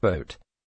vote